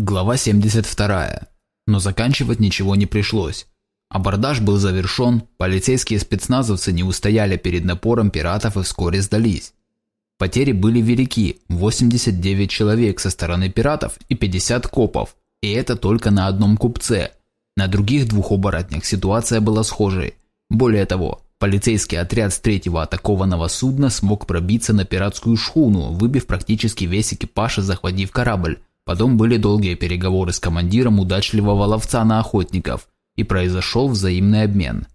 Глава 72. Но заканчивать ничего не пришлось. Абордаж был завершен, полицейские спецназовцы не устояли перед напором пиратов и вскоре сдались. Потери были велики – 89 человек со стороны пиратов и 50 копов, и это только на одном купце. На других двух оборотнях ситуация была схожей. Более того, полицейский отряд с третьего атакованного судна смог пробиться на пиратскую шхуну, выбив практически весь экипаж и захватив корабль, Потом были долгие переговоры с командиром удачливого ловца на охотников, и произошел взаимный обмен.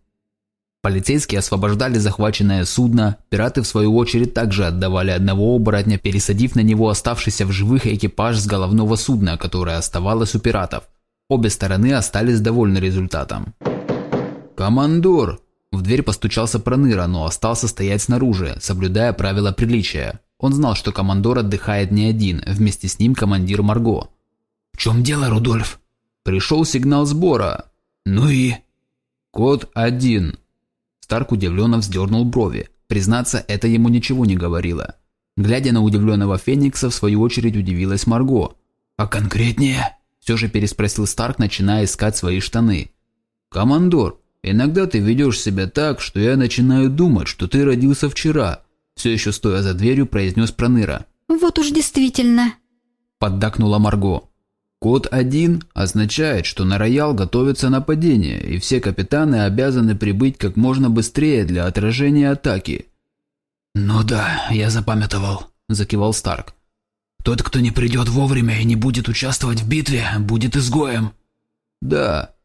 Полицейские освобождали захваченное судно, пираты в свою очередь также отдавали одного оборотня, пересадив на него оставшийся в живых экипаж с головного судна, которое оставалось у пиратов. Обе стороны остались довольны результатом. «Командор!» В дверь постучался Проныра, но остался стоять снаружи, соблюдая правила приличия. Он знал, что командор отдыхает не один, вместе с ним командир Марго. «В чем дело, Рудольф?» «Пришел сигнал сбора». «Ну и?» «Код один». Старк удивленно вздернул брови. Признаться, это ему ничего не говорило. Глядя на удивленного Феникса, в свою очередь удивилась Марго. «А конкретнее?» Все же переспросил Старк, начиная искать свои штаны. «Командор, иногда ты ведешь себя так, что я начинаю думать, что ты родился вчера, все еще стоя за дверью, произнес Проныра. «Вот уж действительно», – поддакнула Марго. Код 1 означает, что на роял готовится нападение, и все капитаны обязаны прибыть как можно быстрее для отражения атаки. «Ну да, я запамятовал», – закивал Старк. «Тот, кто не придет вовремя и не будет участвовать в битве, будет изгоем». «Да».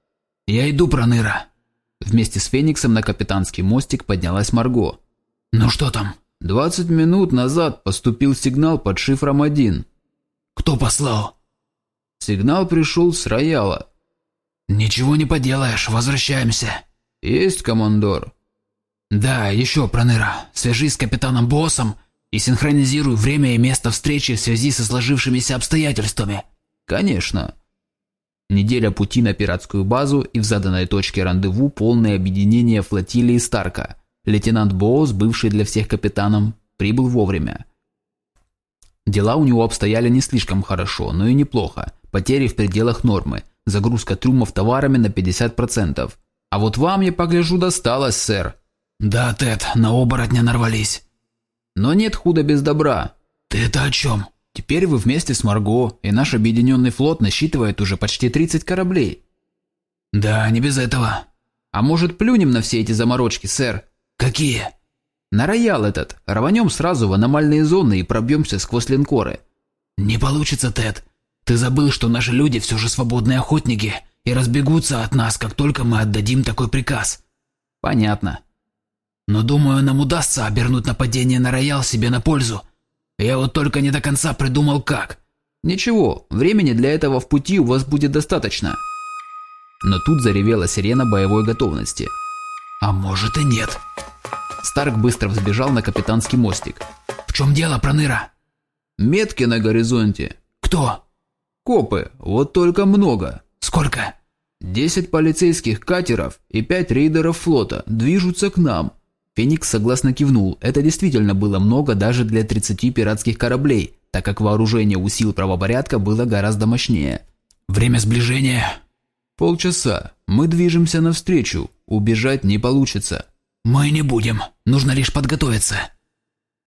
«Я иду, Проныра». Вместе с Фениксом на капитанский мостик поднялась Марго. «Ну что там?» Двадцать минут назад поступил сигнал под шифром 1. Кто послал? Сигнал пришел с рояла. Ничего не поделаешь, возвращаемся. Есть, командор. Да, еще, Проныра, свяжись с капитаном Боссом и синхронизируй время и место встречи в связи со сложившимися обстоятельствами. Конечно. Неделя пути на пиратскую базу и в заданной точке рандеву полное объединение флотилии Старка – Лейтенант Боус, бывший для всех капитаном, прибыл вовремя. Дела у него обстояли не слишком хорошо, но и неплохо. Потери в пределах нормы, загрузка трюмов товарами на 50%. А вот вам, я погляжу, досталось, сэр. Да, Тед, на оборотня нарвались. Но нет худа без добра. Ты это о чем? Теперь вы вместе с Марго, и наш объединенный флот насчитывает уже почти 30 кораблей. Да, не без этого. А может, плюнем на все эти заморочки, сэр? «Какие?» «На роял этот. Рванем сразу в аномальные зоны и пробьемся сквозь линкоры». «Не получится, Тед. Ты забыл, что наши люди все же свободные охотники и разбегутся от нас, как только мы отдадим такой приказ». «Понятно». «Но думаю, нам удастся обернуть нападение на роял себе на пользу. Я вот только не до конца придумал как». «Ничего, времени для этого в пути у вас будет достаточно». Но тут заревела сирена боевой готовности. «А может и нет». Старк быстро взбежал на капитанский мостик. «В чем дело, Проныра?» «Метки на горизонте». «Кто?» «Копы. Вот только много». «Сколько?» «Десять полицейских катеров и пять рейдеров флота движутся к нам». Феникс согласно кивнул. Это действительно было много даже для 30 пиратских кораблей, так как вооружение у сил правопорядка было гораздо мощнее. «Время сближения?» «Полчаса. Мы движемся навстречу. Убежать не получится. «Мы не будем. Нужно лишь подготовиться».